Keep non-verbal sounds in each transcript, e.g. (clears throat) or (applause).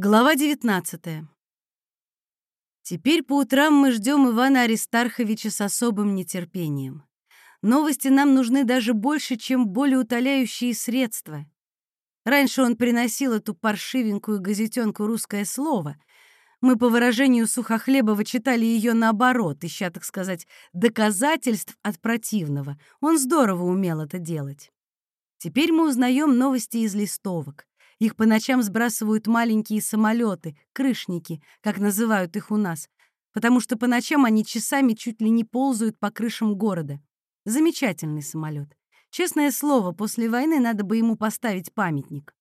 Глава 19. Теперь по утрам мы ждем Ивана Аристарховича с особым нетерпением. Новости нам нужны даже больше, чем болеутоляющие средства. Раньше он приносил эту паршивенькую газетенку «Русское слово». Мы, по выражению Сухохлебова, читали ее наоборот, ища, так сказать, доказательств от противного. Он здорово умел это делать. Теперь мы узнаем новости из листовок. Их по ночам сбрасывают маленькие самолеты, крышники, как называют их у нас, потому что по ночам они часами чуть ли не ползают по крышам города. Замечательный самолет. Честное слово, после войны надо бы ему поставить памятник.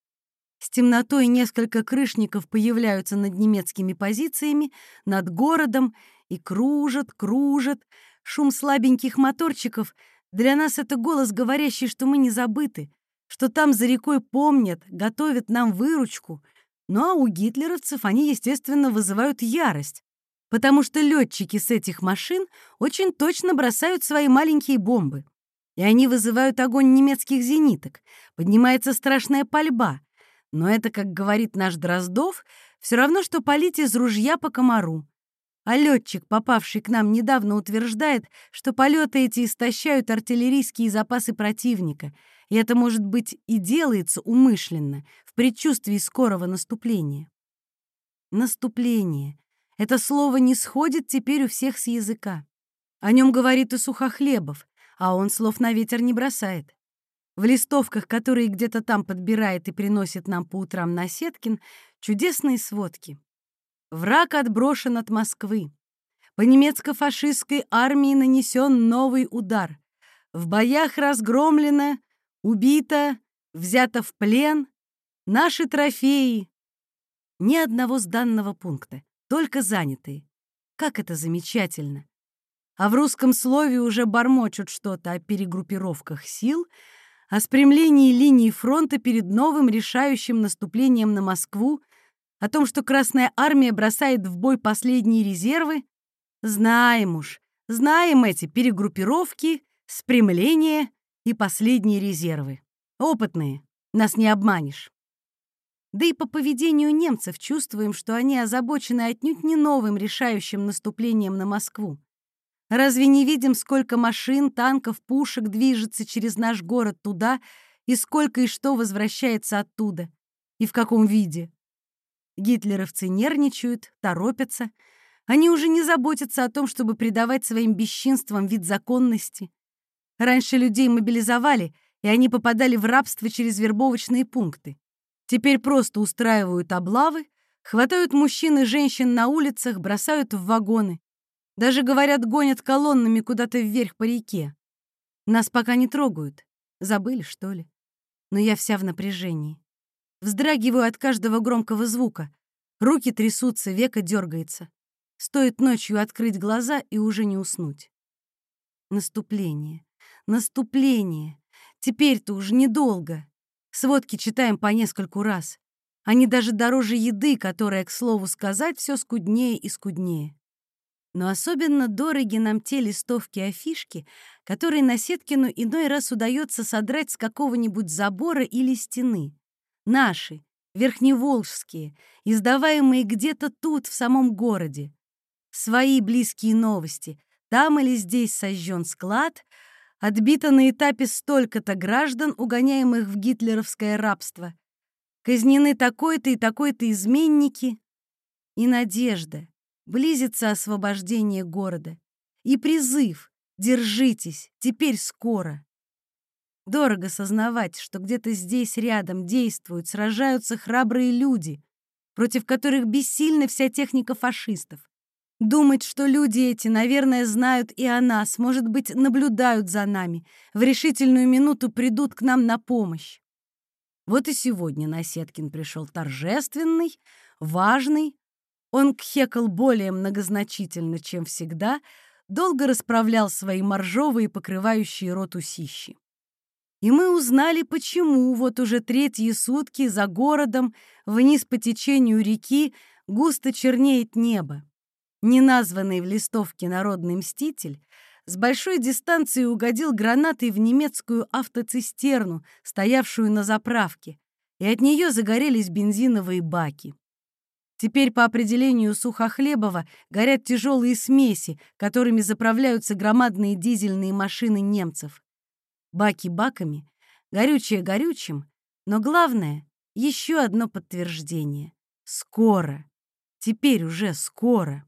С темнотой несколько крышников появляются над немецкими позициями, над городом и кружат, кружат. Шум слабеньких моторчиков — для нас это голос, говорящий, что мы не забыты, что там за рекой помнят, готовят нам выручку. Ну а у гитлеровцев они, естественно, вызывают ярость, потому что летчики с этих машин очень точно бросают свои маленькие бомбы. И они вызывают огонь немецких зениток, поднимается страшная пальба. Но это, как говорит наш Дроздов, все равно, что палить из ружья по комару. А летчик, попавший к нам недавно, утверждает, что полеты эти истощают артиллерийские запасы противника — и это, может быть, и делается умышленно, в предчувствии скорого наступления. Наступление. Это слово не сходит теперь у всех с языка. О нем говорит и Сухохлебов, а он слов на ветер не бросает. В листовках, которые где-то там подбирает и приносит нам по утрам Насеткин, чудесные сводки. Враг отброшен от Москвы. По немецко-фашистской армии нанесен новый удар. В боях разгромлено Убито, взято в плен, наши трофеи. Ни одного сданного пункта, только занятые. Как это замечательно! А в русском слове уже бормочут что-то о перегруппировках сил, о спрямлении линии фронта перед новым решающим наступлением на Москву, о том, что Красная Армия бросает в бой последние резервы. Знаем уж, знаем эти перегруппировки, спрямления и последние резервы. Опытные, нас не обманешь. Да и по поведению немцев чувствуем, что они озабочены отнюдь не новым решающим наступлением на Москву. Разве не видим, сколько машин, танков, пушек движется через наш город туда, и сколько и что возвращается оттуда? И в каком виде? Гитлеровцы нервничают, торопятся. Они уже не заботятся о том, чтобы придавать своим бесчинствам вид законности. Раньше людей мобилизовали, и они попадали в рабство через вербовочные пункты. Теперь просто устраивают облавы, хватают мужчин и женщин на улицах, бросают в вагоны. Даже, говорят, гонят колоннами куда-то вверх по реке. Нас пока не трогают. Забыли, что ли? Но я вся в напряжении. Вздрагиваю от каждого громкого звука. Руки трясутся, века дергается. Стоит ночью открыть глаза и уже не уснуть. Наступление. Наступление. Теперь-то уже недолго. Сводки читаем по нескольку раз. Они даже дороже еды, которая, к слову сказать, все скуднее и скуднее. Но особенно дороги нам те листовки-афишки, которые на Сеткину иной раз удается содрать с какого-нибудь забора или стены. Наши, верхневолжские, издаваемые где-то тут, в самом городе. Свои близкие новости. Там или здесь сожжен склад — Отбито на этапе столько-то граждан, угоняемых в гитлеровское рабство. Казнены такой-то и такой-то изменники. И надежда. Близится освобождение города. И призыв. Держитесь, теперь скоро. Дорого сознавать, что где-то здесь рядом действуют, сражаются храбрые люди, против которых бессильна вся техника фашистов. Думать, что люди эти, наверное, знают и о нас, может быть, наблюдают за нами, в решительную минуту придут к нам на помощь. Вот и сегодня Насеткин пришел торжественный, важный. Он кхекал более многозначительно, чем всегда, долго расправлял свои моржовые, покрывающие рот усищи. И мы узнали, почему вот уже третьи сутки за городом, вниз по течению реки, густо чернеет небо. Неназванный в листовке народный мститель с большой дистанции угодил гранатой в немецкую автоцистерну, стоявшую на заправке, и от нее загорелись бензиновые баки. Теперь по определению Сухохлебова горят тяжелые смеси, которыми заправляются громадные дизельные машины немцев. Баки баками, горючее горючим, но главное — еще одно подтверждение. Скоро. Теперь уже скоро.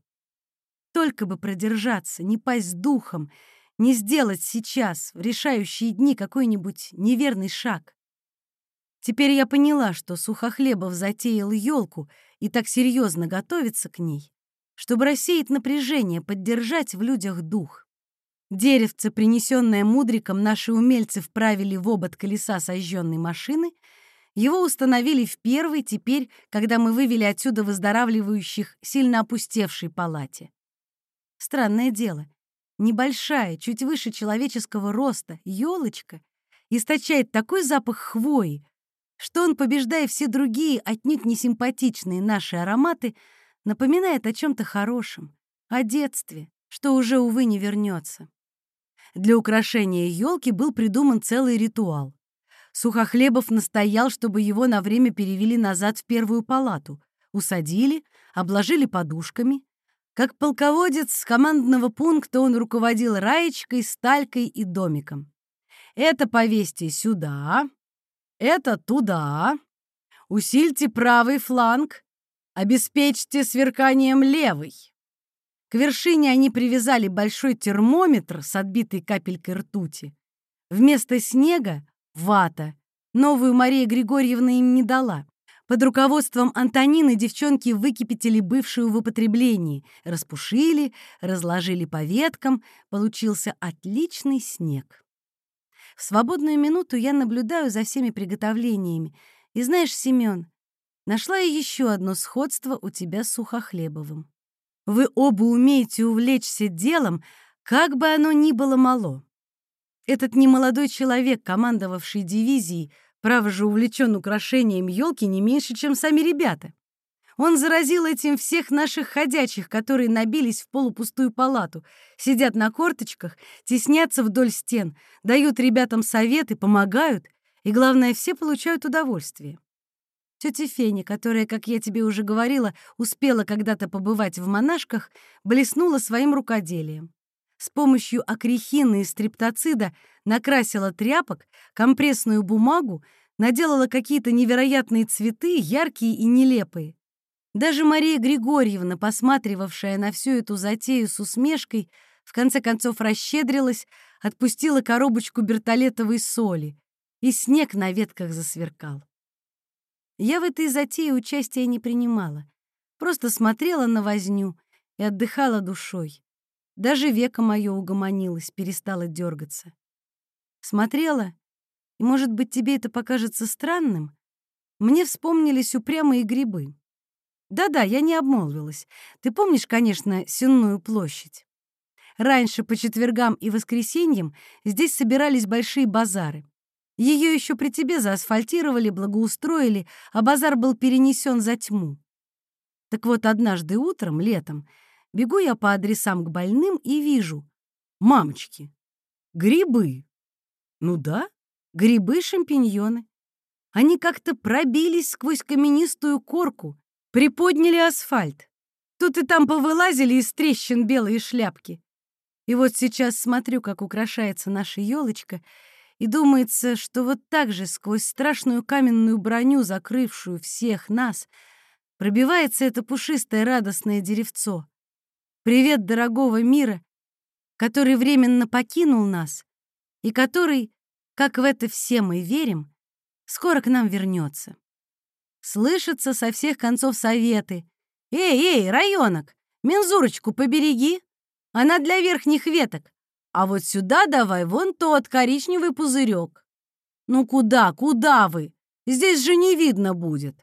Только бы продержаться, не пасть духом, не сделать сейчас, в решающие дни, какой-нибудь неверный шаг. Теперь я поняла, что Сухохлебов затеял елку и так серьезно готовится к ней, чтобы рассеять напряжение, поддержать в людях дух. Деревце, принесенное мудриком, наши умельцы вправили в обод колеса сожженной машины, его установили в первой теперь, когда мы вывели отсюда выздоравливающих, сильно опустевшей палате. Странное дело, небольшая, чуть выше человеческого роста, елочка источает такой запах хвои, что он, побеждая все другие, отнюдь не симпатичные наши ароматы, напоминает о чем-то хорошем, о детстве, что уже, увы, не вернется. Для украшения елки был придуман целый ритуал. Сухохлебов настоял, чтобы его на время перевели назад в первую палату, усадили, обложили подушками. Как полководец с командного пункта он руководил раечкой, сталькой и домиком. Это повесьте сюда, это туда. Усильте правый фланг, обеспечьте сверканием левый. К вершине они привязали большой термометр с отбитой капелькой ртути. Вместо снега — вата. Новую Мария Григорьевна им не дала. Под руководством Антонины девчонки выкипятили бывшую в употреблении, распушили, разложили по веткам, получился отличный снег. В свободную минуту я наблюдаю за всеми приготовлениями. И знаешь, Семён, нашла я еще одно сходство у тебя с Сухохлебовым. Вы оба умеете увлечься делом, как бы оно ни было мало. Этот немолодой человек, командовавший дивизией, право же увлечен украшением елки не меньше, чем сами ребята. Он заразил этим всех наших ходячих, которые набились в полупустую палату, сидят на корточках, теснятся вдоль стен, дают ребятам советы, помогают, и, главное, все получают удовольствие. Тетя Феня, которая, как я тебе уже говорила, успела когда-то побывать в монашках, блеснула своим рукоделием. С помощью акрихина и стриптоцида накрасила тряпок, компрессную бумагу, наделала какие-то невероятные цветы, яркие и нелепые. Даже Мария Григорьевна, посматривавшая на всю эту затею с усмешкой, в конце концов расщедрилась, отпустила коробочку бертолетовой соли, и снег на ветках засверкал. Я в этой затее участия не принимала, просто смотрела на возню и отдыхала душой. Даже веко мое угомонилось, перестало дергаться. Смотрела, и, может быть, тебе это покажется странным, мне вспомнились упрямые грибы. Да-да, я не обмолвилась. Ты помнишь, конечно, Сенную площадь? Раньше по четвергам и воскресеньям здесь собирались большие базары. Ее еще при тебе заасфальтировали, благоустроили, а базар был перенесен за тьму. Так вот, однажды утром, летом, бегу я по адресам к больным и вижу. Мамочки, грибы. Ну да, грибы-шампиньоны. Они как-то пробились сквозь каменистую корку, Приподняли асфальт. Тут и там повылазили из трещин белые шляпки. И вот сейчас смотрю, как украшается наша елочка, и думается, что вот так же сквозь страшную каменную броню, закрывшую всех нас, пробивается это пушистое радостное деревцо. Привет дорогого мира, который временно покинул нас и который, как в это все мы верим, скоро к нам вернется. Слышатся со всех концов советы. «Эй, эй, районок, мензурочку побереги, она для верхних веток, а вот сюда давай вон тот коричневый пузырек». «Ну куда, куда вы? Здесь же не видно будет».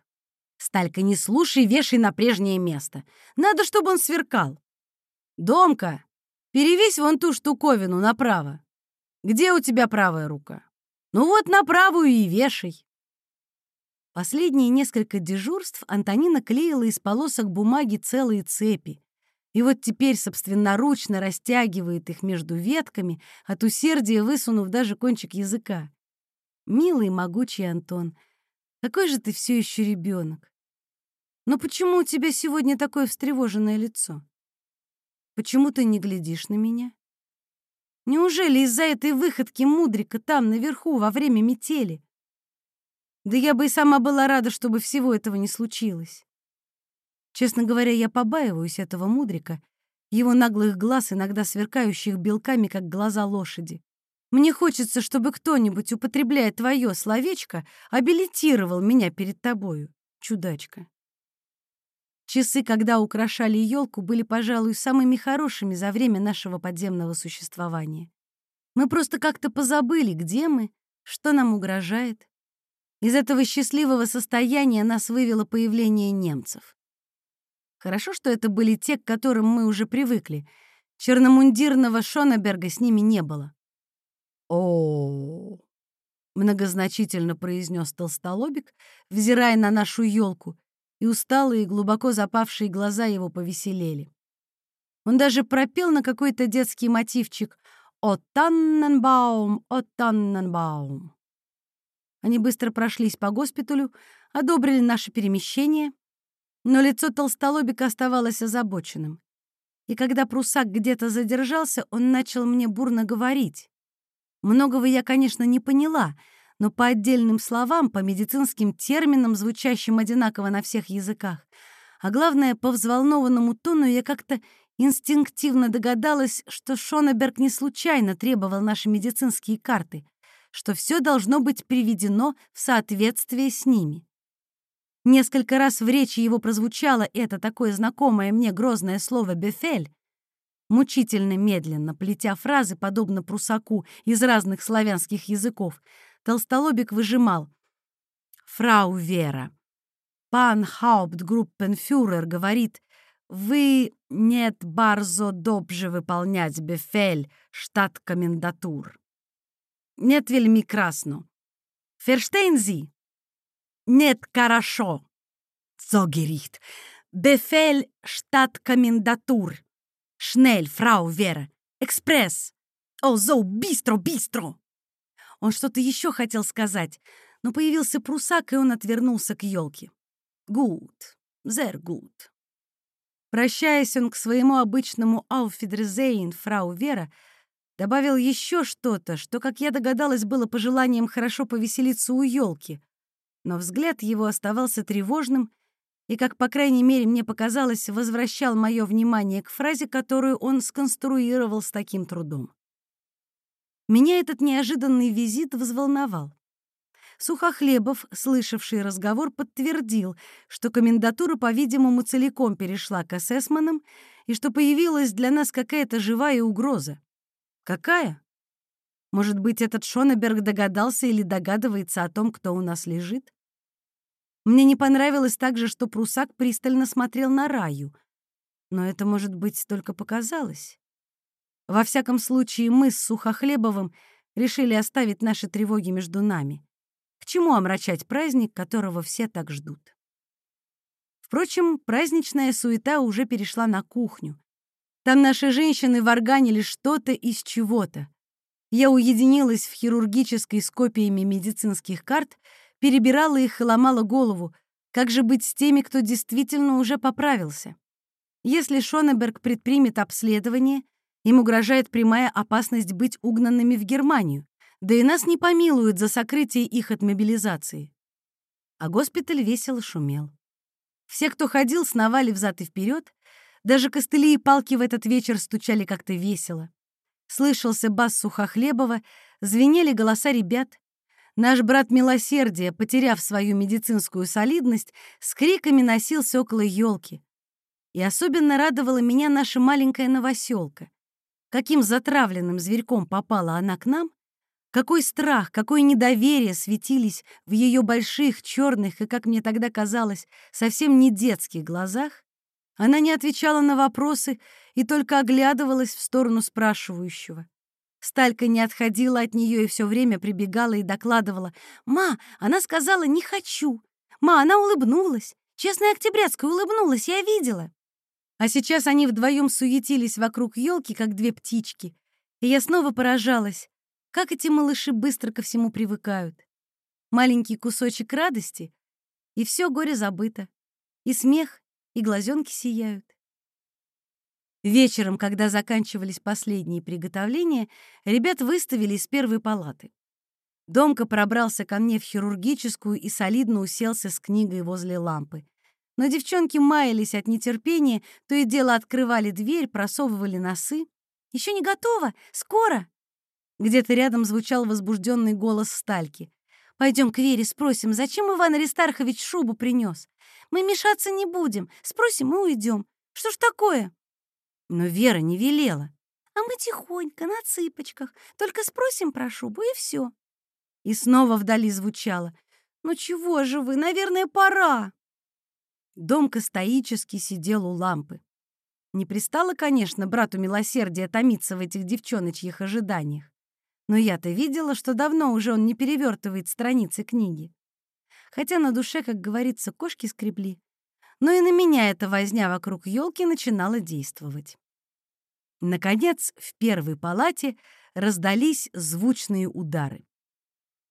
«Сталька, не слушай, вешай на прежнее место. Надо, чтобы он сверкал». «Домка, перевесь вон ту штуковину направо. Где у тебя правая рука?» «Ну вот на правую и вешай». Последние несколько дежурств Антонина клеила из полосок бумаги целые цепи. И вот теперь собственноручно растягивает их между ветками, от усердия высунув даже кончик языка. Милый могучий Антон, какой же ты все еще ребенок. Но почему у тебя сегодня такое встревоженное лицо? Почему ты не глядишь на меня? Неужели из-за этой выходки мудрика там, наверху, во время метели? Да я бы и сама была рада, чтобы всего этого не случилось. Честно говоря, я побаиваюсь этого мудрика, его наглых глаз, иногда сверкающих белками, как глаза лошади. Мне хочется, чтобы кто-нибудь, употребляя твое словечко, абилитировал меня перед тобою, чудачка. Часы, когда украшали елку, были, пожалуй, самыми хорошими за время нашего подземного существования. Мы просто как-то позабыли, где мы, что нам угрожает. Из этого счастливого состояния нас вывело появление немцев. Хорошо, что это были те, к которым мы уже привыкли. Черномундирного Шонеберга с ними не было. О, многозначительно произнес толстолобик, взирая на нашу елку, и усталые, глубоко запавшие глаза его повеселели. Он даже пропел на какой-то детский мотивчик «О Танненбаум, о Танненбаум». Они быстро прошлись по госпиталю, одобрили наше перемещение, но лицо толстолобика оставалось озабоченным. И когда прусак где-то задержался, он начал мне бурно говорить. Многого я, конечно, не поняла, но по отдельным словам, по медицинским терминам, звучащим одинаково на всех языках, а главное, по взволнованному тону я как-то инстинктивно догадалась, что Шонеберг не случайно требовал наши медицинские карты, что все должно быть приведено в соответствие с ними. Несколько раз в речи его прозвучало это такое знакомое мне грозное слово «бефель», мучительно медленно, плетя фразы, подобно прусаку из разных славянских языков, толстолобик выжимал «Фрау Вера, пан Хауптгруппенфюрер говорит, вы нет барзо добже выполнять бефель штат комендатур. Нет вельми красно. Verstehen нет, хорошо. Зогерит. Befehl Stadtkommandantur. Schnell, Frau Вера. Express. Oh, so, быстро, быстро. Он что-то еще хотел сказать, но появился прусак, и он отвернулся к елке. Gut, sehr gut. Прощаясь он к своему обычному «Auf Wiedersehen», Frau Вера, добавил еще что-то, что, как я догадалась, было пожеланием хорошо повеселиться у елки — но взгляд его оставался тревожным и, как по крайней мере мне показалось, возвращал мое внимание к фразе, которую он сконструировал с таким трудом. Меня этот неожиданный визит взволновал. Сухохлебов, слышавший разговор, подтвердил, что комендатура, по-видимому, целиком перешла к эсэсманам и что появилась для нас какая-то живая угроза. Какая? Может быть, этот Шонеберг догадался или догадывается о том, кто у нас лежит? Мне не понравилось также, что прусак пристально смотрел на Раю. Но это, может быть, только показалось. Во всяком случае, мы с Сухохлебовым решили оставить наши тревоги между нами. К чему омрачать праздник, которого все так ждут? Впрочем, праздничная суета уже перешла на кухню. Там наши женщины варганили что-то из чего-то. Я уединилась в хирургической с копиями медицинских карт — перебирала их и ломала голову, как же быть с теми, кто действительно уже поправился. Если Шонеберг предпримет обследование, им угрожает прямая опасность быть угнанными в Германию, да и нас не помилуют за сокрытие их от мобилизации. А госпиталь весело шумел. Все, кто ходил, сновали взад и вперед, даже костыли и палки в этот вечер стучали как-то весело. Слышался бас Сухохлебова, звенели голоса ребят, Наш брат Милосердия, потеряв свою медицинскую солидность, с криками носился около елки. И особенно радовала меня наша маленькая новоселка. Каким затравленным зверьком попала она к нам, какой страх, какое недоверие светились в ее больших, черных и, как мне тогда казалось, совсем не детских глазах. Она не отвечала на вопросы и только оглядывалась в сторону спрашивающего. Сталька не отходила от нее и все время прибегала и докладывала. «Ма, она сказала, не хочу. Ма, она улыбнулась. Честная октябрятская улыбнулась, я видела». А сейчас они вдвоем суетились вокруг елки, как две птички. И я снова поражалась, как эти малыши быстро ко всему привыкают. Маленький кусочек радости, и все горе забыто. И смех, и глазенки сияют. Вечером, когда заканчивались последние приготовления, ребят выставили из первой палаты. Домка пробрался ко мне в хирургическую и солидно уселся с книгой возле лампы. Но девчонки маялись от нетерпения, то и дело открывали дверь, просовывали носы. Еще не готово! Скоро!» Где-то рядом звучал возбужденный голос Стальки. «Пойдем к Вере, спросим, зачем Иван Аристархович шубу принес? Мы мешаться не будем, спросим и уйдем. Что ж такое?» Но Вера не велела. «А мы тихонько, на цыпочках, только спросим про шубу, и все. И снова вдали звучало. «Ну чего же вы? Наверное, пора!» Домка стоически сидел у лампы. Не пристало, конечно, брату милосердия томиться в этих девчоночьих ожиданиях. Но я-то видела, что давно уже он не перевертывает страницы книги. Хотя на душе, как говорится, кошки скребли. Но и на меня эта возня вокруг елки начинала действовать. Наконец, в первой палате раздались звучные удары.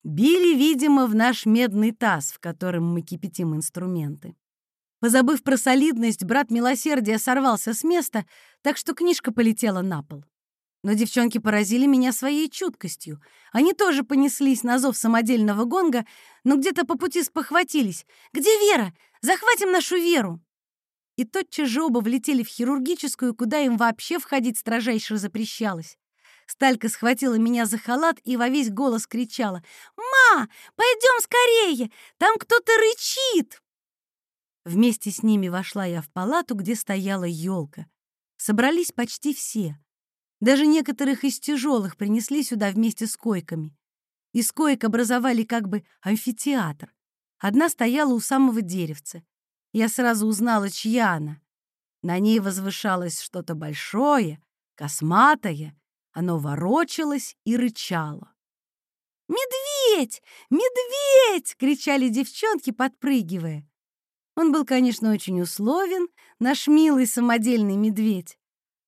Били, видимо, в наш медный таз, в котором мы кипятим инструменты. Позабыв про солидность, брат милосердия сорвался с места, так что книжка полетела на пол. Но девчонки поразили меня своей чуткостью. Они тоже понеслись на зов самодельного гонга, но где-то по пути спохватились. «Где Вера? Захватим нашу Веру!» И тотчас же оба влетели в хирургическую, куда им вообще входить строжайше запрещалось. Сталька схватила меня за халат и во весь голос кричала. «Ма, пойдем скорее! Там кто-то рычит!» Вместе с ними вошла я в палату, где стояла елка. Собрались почти все. Даже некоторых из тяжелых принесли сюда вместе с койками. Из коек образовали как бы амфитеатр. Одна стояла у самого деревца. Я сразу узнала, чья она. На ней возвышалось что-то большое, косматое, оно ворочалось и рычало. «Медведь! Медведь!» — кричали девчонки, подпрыгивая. Он был, конечно, очень условен, наш милый самодельный медведь.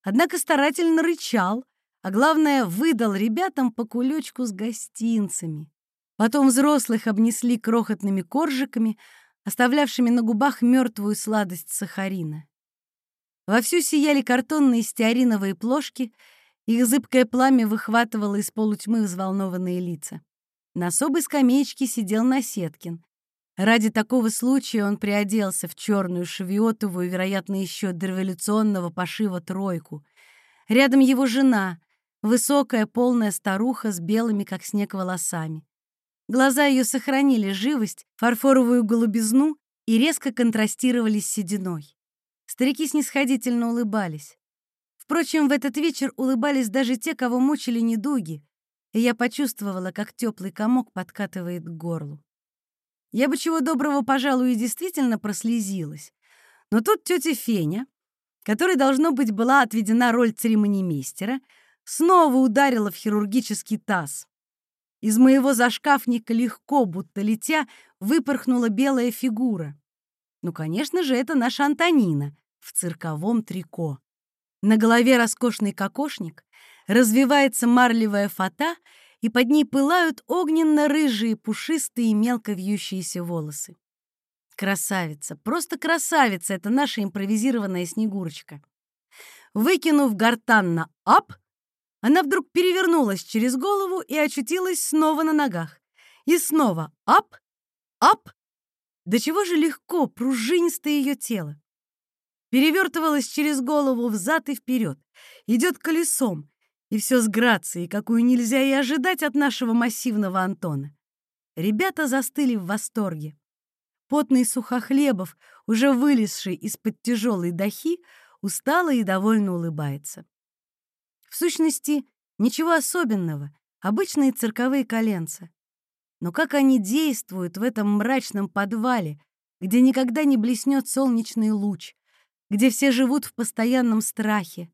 Однако старательно рычал, а главное, выдал ребятам по кулечку с гостинцами. Потом взрослых обнесли крохотными коржиками, оставлявшими на губах мертвую сладость сахарина. Вовсю сияли картонные стеариновые плошки — их зыбкое пламя выхватывало из полутьмы взволнованные лица. На особой скамеечке сидел Насеткин. Ради такого случая он приоделся в черную шевиотовую, вероятно, еще до революционного пошива тройку. Рядом его жена, высокая, полная старуха с белыми, как снег, волосами. Глаза ее сохранили живость, фарфоровую голубизну и резко контрастировали с сединой. Старики снисходительно улыбались. Впрочем, в этот вечер улыбались даже те, кого мучили недуги, и я почувствовала, как теплый комок подкатывает к горлу. Я бы чего доброго, пожалуй, и действительно прослезилась. Но тут тетя Феня, которой, должно быть, была отведена роль церемонимейстера, снова ударила в хирургический таз. Из моего зашкафника легко, будто летя, выпорхнула белая фигура. Ну, конечно же, это наша Антонина в цирковом трико. На голове роскошный кокошник, развивается марлевая фата, и под ней пылают огненно-рыжие, пушистые, мелко вьющиеся волосы. Красавица, просто красавица — это наша импровизированная Снегурочка. Выкинув гортанно «ап», она вдруг перевернулась через голову и очутилась снова на ногах. И снова «ап», «ап». До чего же легко, пружинистое ее тело перевертывалась через голову взад и вперед, идет колесом, и все с грацией, какую нельзя и ожидать от нашего массивного Антона. Ребята застыли в восторге. Потный Сухохлебов, уже вылезший из-под тяжелой дахи, устало и довольно улыбается. В сущности, ничего особенного, обычные цирковые коленца. Но как они действуют в этом мрачном подвале, где никогда не блеснет солнечный луч, где все живут в постоянном страхе.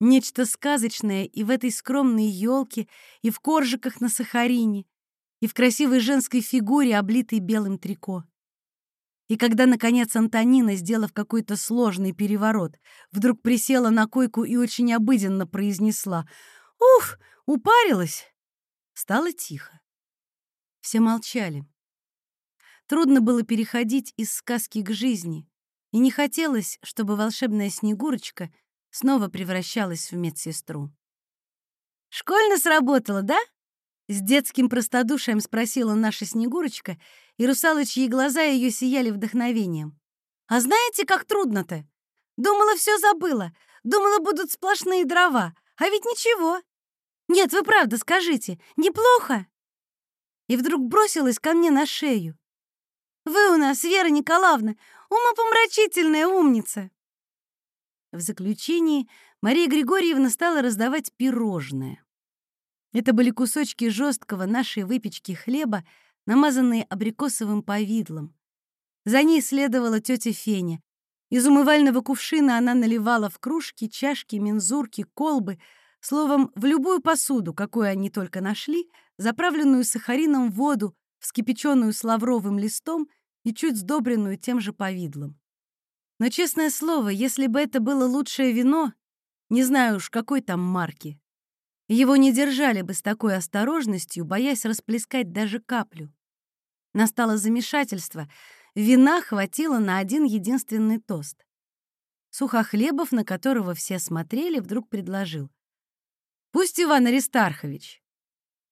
Нечто сказочное и в этой скромной елке, и в коржиках на сахарине, и в красивой женской фигуре, облитой белым трико. И когда, наконец, Антонина, сделав какой-то сложный переворот, вдруг присела на койку и очень обыденно произнесла «Уф, упарилась!» Стало тихо. Все молчали. Трудно было переходить из сказки к жизни. И не хотелось, чтобы волшебная Снегурочка снова превращалась в медсестру. «Школьно сработало, да?» С детским простодушием спросила наша Снегурочка, и русалочьи глаза ее сияли вдохновением. «А знаете, как трудно-то? Думала, все забыла. Думала, будут сплошные дрова. А ведь ничего. Нет, вы правда скажите, неплохо?» И вдруг бросилась ко мне на шею. «Вы у нас, Вера Николаевна, умопомрачительная умница!» В заключении Мария Григорьевна стала раздавать пирожное. Это были кусочки жесткого нашей выпечки хлеба, намазанные абрикосовым повидлом. За ней следовала тетя Феня. Из умывального кувшина она наливала в кружки, чашки, мензурки, колбы, словом, в любую посуду, какую они только нашли, заправленную сахарином воду, вскипяченную с лавровым листом и чуть сдобренную тем же повидлом. Но, честное слово, если бы это было лучшее вино, не знаю уж, какой там марки, его не держали бы с такой осторожностью, боясь расплескать даже каплю. Настало замешательство. Вина хватило на один единственный тост. Сухохлебов, на которого все смотрели, вдруг предложил. «Пусть Иван Аристархович.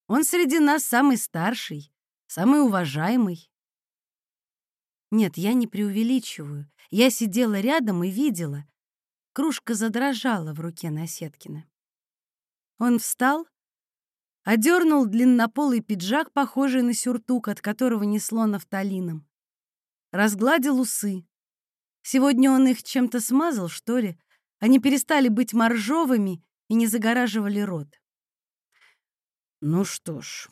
Он среди нас самый старший, самый уважаемый». Нет, я не преувеличиваю. Я сидела рядом и видела. Кружка задрожала в руке Насеткина. Он встал, одернул длиннополый пиджак, похожий на сюртук, от которого несло нафталином. Разгладил усы. Сегодня он их чем-то смазал, что ли? Они перестали быть моржовыми и не загораживали рот. Ну что ж,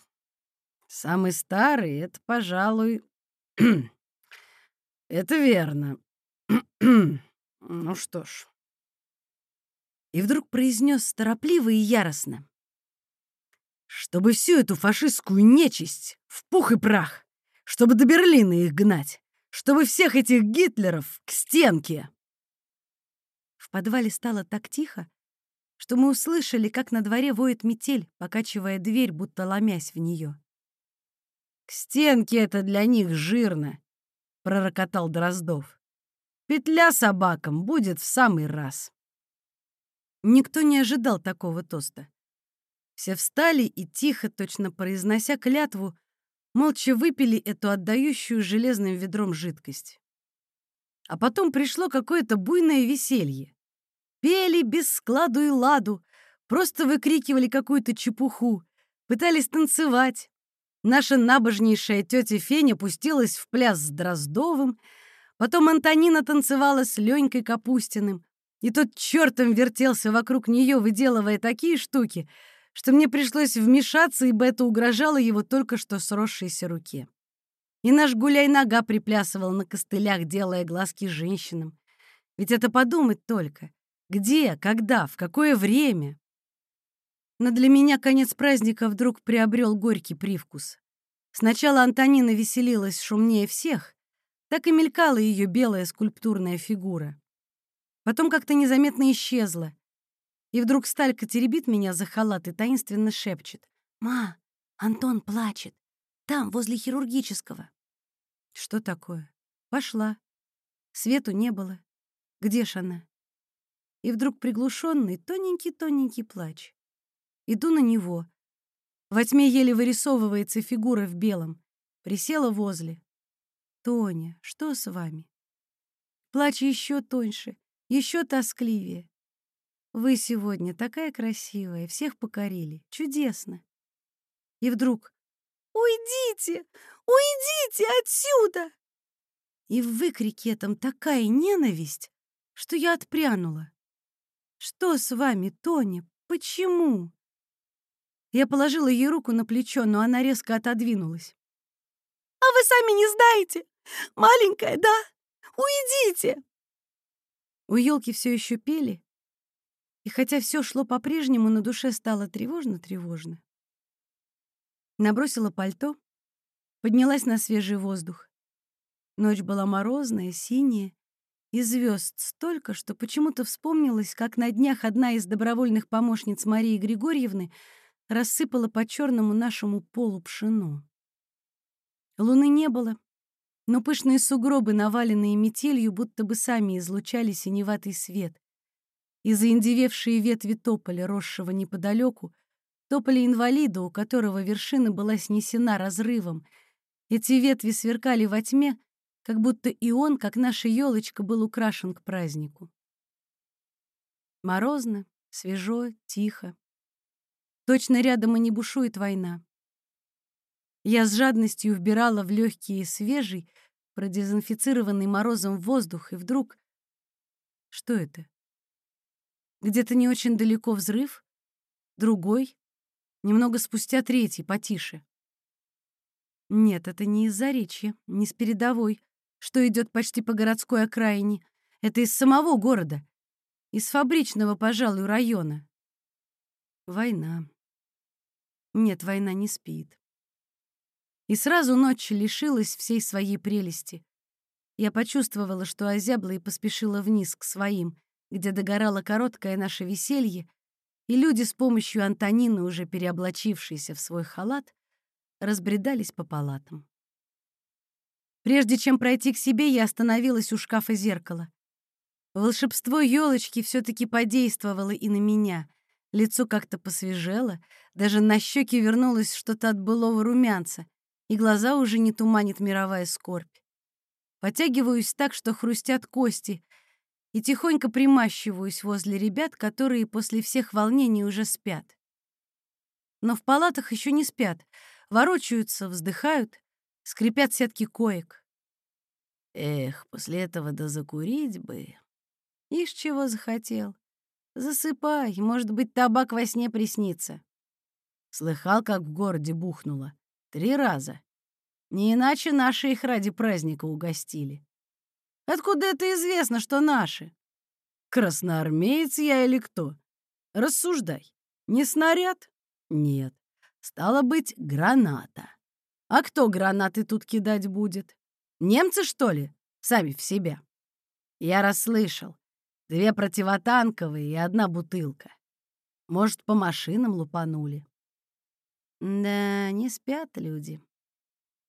самый старый — это, пожалуй... (clears throat) это верно. (clears throat) ну что ж, и вдруг произнес торопливо и яростно. «Чтобы всю эту фашистскую нечисть в пух и прах, чтобы до Берлина их гнать, чтобы всех этих Гитлеров к стенке!» В подвале стало так тихо, что мы услышали, как на дворе воет метель, покачивая дверь, будто ломясь в нее. «К стенке это для них жирно!» — пророкотал Дроздов. «Петля собакам будет в самый раз!» Никто не ожидал такого тоста. Все встали и тихо, точно произнося клятву, молча выпили эту отдающую железным ведром жидкость. А потом пришло какое-то буйное веселье. Пели без складу и ладу, просто выкрикивали какую-то чепуху, пытались танцевать. Наша набожнейшая тетя Феня пустилась в пляс с Дроздовым, потом Антонина танцевала с Ленькой Капустиным, и тот чертом вертелся вокруг нее, выделывая такие штуки, что мне пришлось вмешаться, ибо это угрожало его только что сросшейся руке. И наш гуляй-нога приплясывал на костылях, делая глазки женщинам. Ведь это подумать только. Где, когда, в какое время? Но для меня конец праздника вдруг приобрел горький привкус. Сначала Антонина веселилась шумнее всех, так и мелькала ее белая скульптурная фигура. Потом как-то незаметно исчезла. И вдруг Сталька теребит меня за халат и таинственно шепчет. «Ма, Антон плачет. Там, возле хирургического». Что такое? Пошла. Свету не было. Где ж она? И вдруг приглушенный, тоненький-тоненький плач. Иду на него. Во тьме еле вырисовывается фигура в белом. Присела возле. «Тоня, что с вами?» Плач еще тоньше, еще тоскливее. Вы сегодня такая красивая, всех покорили. Чудесно. И вдруг «Уйдите! Уйдите отсюда!» И в выкрике этом такая ненависть, что я отпрянула. «Что с вами, Тоня? Почему?» Я положила ей руку на плечо, но она резко отодвинулась. «А вы сами не знаете? Маленькая, да? Уйдите!» У елки все еще пели, и хотя все шло по-прежнему, на душе стало тревожно-тревожно. Набросила пальто, поднялась на свежий воздух. Ночь была морозная, синяя, и звезд столько, что почему-то вспомнилось, как на днях одна из добровольных помощниц Марии Григорьевны рассыпала по черному нашему полу пшено. Луны не было, но пышные сугробы, наваленные метелью, будто бы сами излучали синеватый свет. И заиндевевшие ветви тополя, росшего неподалеку, тополя инвалида, у которого вершина была снесена разрывом. Эти ветви сверкали во тьме, как будто и он, как наша елочка, был украшен к празднику. Морозно, свежо, тихо. Точно рядом и не бушует война. Я с жадностью вбирала в легкие свежий, продезинфицированный морозом воздух, и вдруг... Что это? Где-то не очень далеко взрыв, другой, немного спустя третий, потише. Нет, это не из-за речи, не с передовой, что идет почти по городской окраине. Это из самого города, из фабричного, пожалуй, района. Война. Нет, война не спит. И сразу ночь лишилась всей своей прелести. Я почувствовала, что озябла и поспешила вниз к своим, где догорало короткое наше веселье, и люди с помощью Антонины, уже переоблачившиеся в свой халат, разбредались по палатам. Прежде чем пройти к себе, я остановилась у шкафа зеркала. Волшебство елочки все-таки подействовало и на меня. Лицо как-то посвежело, даже на щеки вернулось что-то от былого румянца, и глаза уже не туманит мировая скорбь. Потягиваюсь так, что хрустят кости, и тихонько примащиваюсь возле ребят, которые после всех волнений уже спят. Но в палатах еще не спят, ворочаются, вздыхают, скрипят сетки коек. Эх, после этого да закурить бы. Ишь, чего захотел. Засыпай, может быть, табак во сне приснится. Слыхал, как в городе бухнуло. Три раза. Не иначе наши их ради праздника угостили. Откуда это известно, что наши? Красноармеец я или кто? Рассуждай. Не снаряд? Нет. Стало быть, граната. А кто гранаты тут кидать будет? Немцы, что ли? Сами в себя. Я расслышал. Две противотанковые и одна бутылка. Может, по машинам лупанули. Да, не спят люди.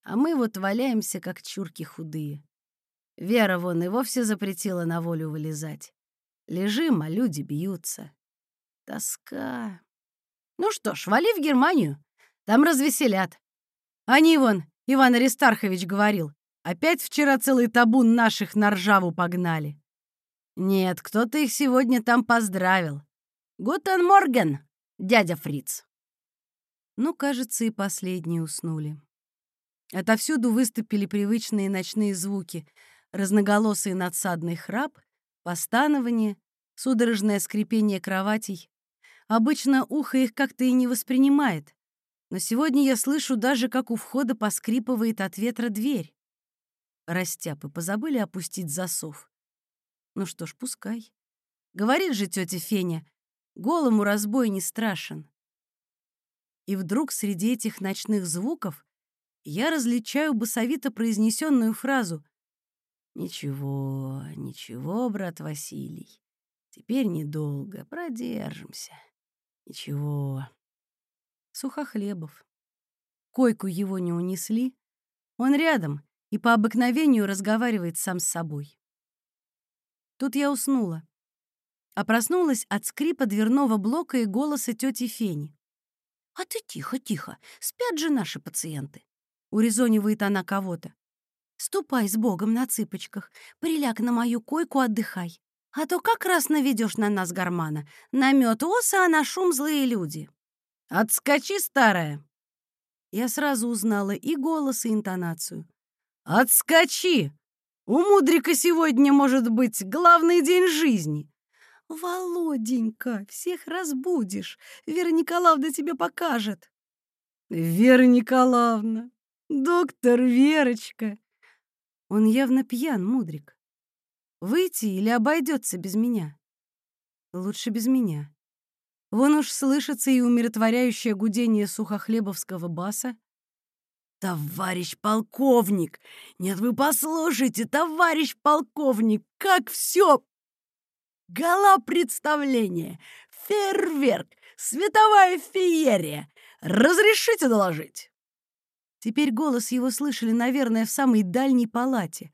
А мы вот валяемся, как чурки худые. Вера вон и вовсе запретила на волю вылезать. Лежим, а люди бьются. Тоска. Ну что ж, вали в Германию. Там развеселят. Они вон, Иван Аристархович говорил, опять вчера целый табун наших на ржаву погнали. Нет, кто-то их сегодня там поздравил. Guten Morgen, дядя Фриц. Ну, кажется, и последние уснули. Отовсюду выступили привычные ночные звуки — разноголосый надсадный храп, постанование, судорожное скрипение кроватей. Обычно ухо их как-то и не воспринимает, но сегодня я слышу даже, как у входа поскрипывает от ветра дверь. Растяпы позабыли опустить засов. Ну что ж, пускай. Говорит же тетя Феня, голому разбой не страшен. И вдруг среди этих ночных звуков я различаю басовито произнесенную фразу Ничего, ничего, брат Василий. Теперь недолго, продержимся. Ничего. Сухохлебов. Койку его не унесли. Он рядом и по обыкновению разговаривает сам с собой. Тут я уснула. А проснулась от скрипа дверного блока и голоса тети Фени. «А ты тихо, тихо, спят же наши пациенты!» Урезонивает она кого-то. Ступай с Богом на цыпочках, приляг на мою койку, отдыхай. А то как раз наведешь на нас гармана. Намет оса, а на шум злые люди. Отскочи, старая!» Я сразу узнала и голос, и интонацию. «Отскочи! У Мудрика сегодня, может быть, главный день жизни!» «Володенька, всех разбудишь. Вера Николаевна тебе покажет». «Вера Николаевна, доктор Верочка, он явно пьян, мудрик. Выйти или обойдется без меня? Лучше без меня. Вон уж слышится и умиротворяющее гудение сухохлебовского баса. «Товарищ полковник! Нет, вы послушайте, товарищ полковник, как все! Гала представление, фейерверк, световая феерия! Разрешите доложить?» Теперь голос его слышали, наверное, в самой дальней палате.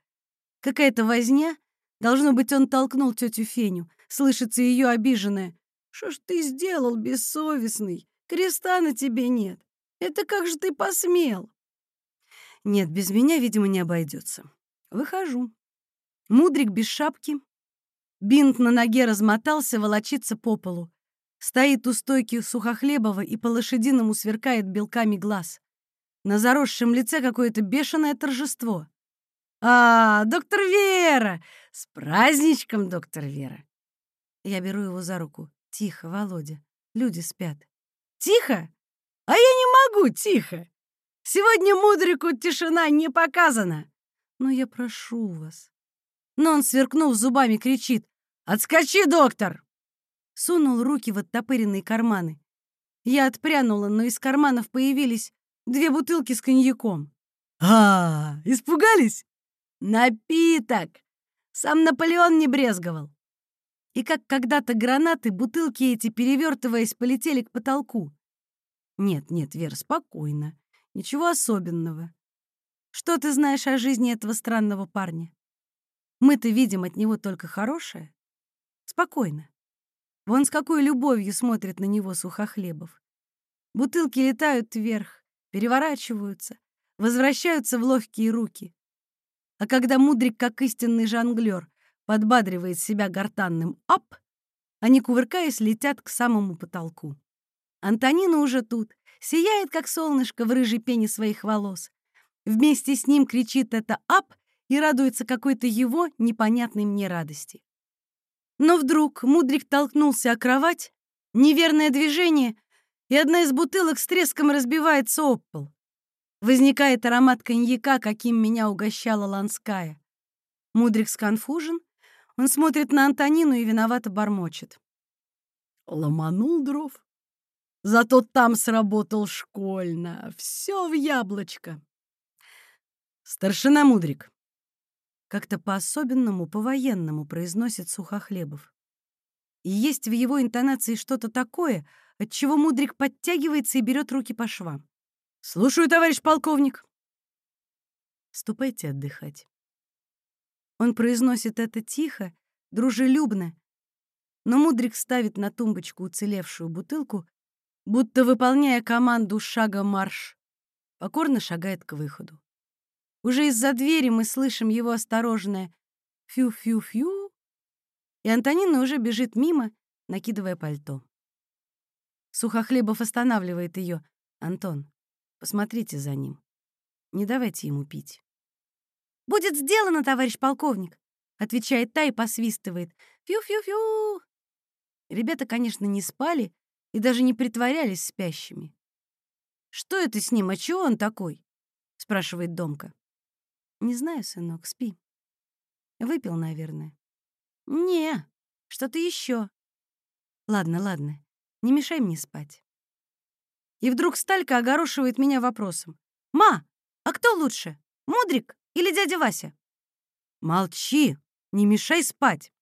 Какая-то возня. Должно быть, он толкнул тетю Феню. Слышится ее обиженная. «Что ж ты сделал, бессовестный? Креста на тебе нет. Это как же ты посмел?» Нет, без меня, видимо, не обойдется. Выхожу. Мудрик без шапки. Бинт на ноге размотался, волочится по полу. Стоит у стойки Сухохлебова и по-лошадиному сверкает белками глаз. На заросшем лице какое-то бешеное торжество. «А, доктор Вера! С праздничком, доктор Вера!» Я беру его за руку. «Тихо, Володя. Люди спят». «Тихо? А я не могу тихо! Сегодня мудрику тишина не показана!» «Ну, я прошу вас». Но он, сверкнув зубами, кричит. «Отскочи, доктор!» Сунул руки в оттопыренные карманы. Я отпрянула, но из карманов появились две бутылки с коньяком. «А, испугались?» «Напиток! Сам Наполеон не брезговал!» И как когда-то гранаты, бутылки эти, перевертываясь, полетели к потолку. «Нет, нет, Вер, спокойно. Ничего особенного. Что ты знаешь о жизни этого странного парня? Мы-то видим от него только хорошее. Спокойно. Вон с какой любовью смотрит на него Сухохлебов. Бутылки летают вверх, переворачиваются, возвращаются в легкие руки. А когда мудрик, как истинный жонглёр, подбадривает себя гортанным «ап», они, кувыркаясь, летят к самому потолку. Антонина уже тут, сияет, как солнышко в рыжей пене своих волос. Вместе с ним кричит это «ап» и радуется какой-то его непонятной мне радости. Но вдруг Мудрик толкнулся о кровать, неверное движение, и одна из бутылок с треском разбивается об пол. Возникает аромат коньяка, каким меня угощала Ланская. Мудрик сконфужен, он смотрит на Антонину и виновато бормочет. Ломанул дров. Зато там сработал школьно. Все в яблочко. Старшина Мудрик. Как-то по-особенному, по-военному произносит Сухохлебов. И есть в его интонации что-то такое, от чего Мудрик подтягивается и берет руки по швам. «Слушаю, товарищ полковник!» «Ступайте отдыхать». Он произносит это тихо, дружелюбно, но Мудрик ставит на тумбочку уцелевшую бутылку, будто выполняя команду шага марш, покорно шагает к выходу. Уже из-за двери мы слышим его осторожное «фю-фю-фю», и Антонина уже бежит мимо, накидывая пальто. Сухохлебов останавливает ее. «Антон, посмотрите за ним. Не давайте ему пить». «Будет сделано, товарищ полковник», — отвечает та и посвистывает. «Фью-фью-фю». Ребята, конечно, не спали и даже не притворялись спящими. «Что это с ним? А чего он такой?» — спрашивает Домка. Не знаю, сынок, спи. Выпил, наверное. Не, что-то еще. Ладно, ладно, не мешай мне спать. И вдруг Сталька огорошивает меня вопросом. «Ма, а кто лучше, Мудрик или дядя Вася?» «Молчи, не мешай спать».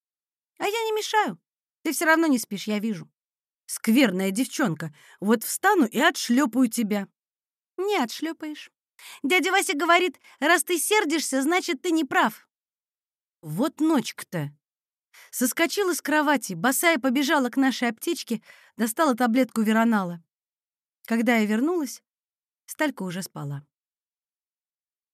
«А я не мешаю. Ты все равно не спишь, я вижу». «Скверная девчонка, вот встану и отшлепаю тебя». «Не отшлепаешь. Дядя Вася говорит, раз ты сердишься, значит, ты не прав. Вот ночка-то. Соскочила с кровати, босая побежала к нашей аптечке, достала таблетку веронала. Когда я вернулась, Сталька уже спала.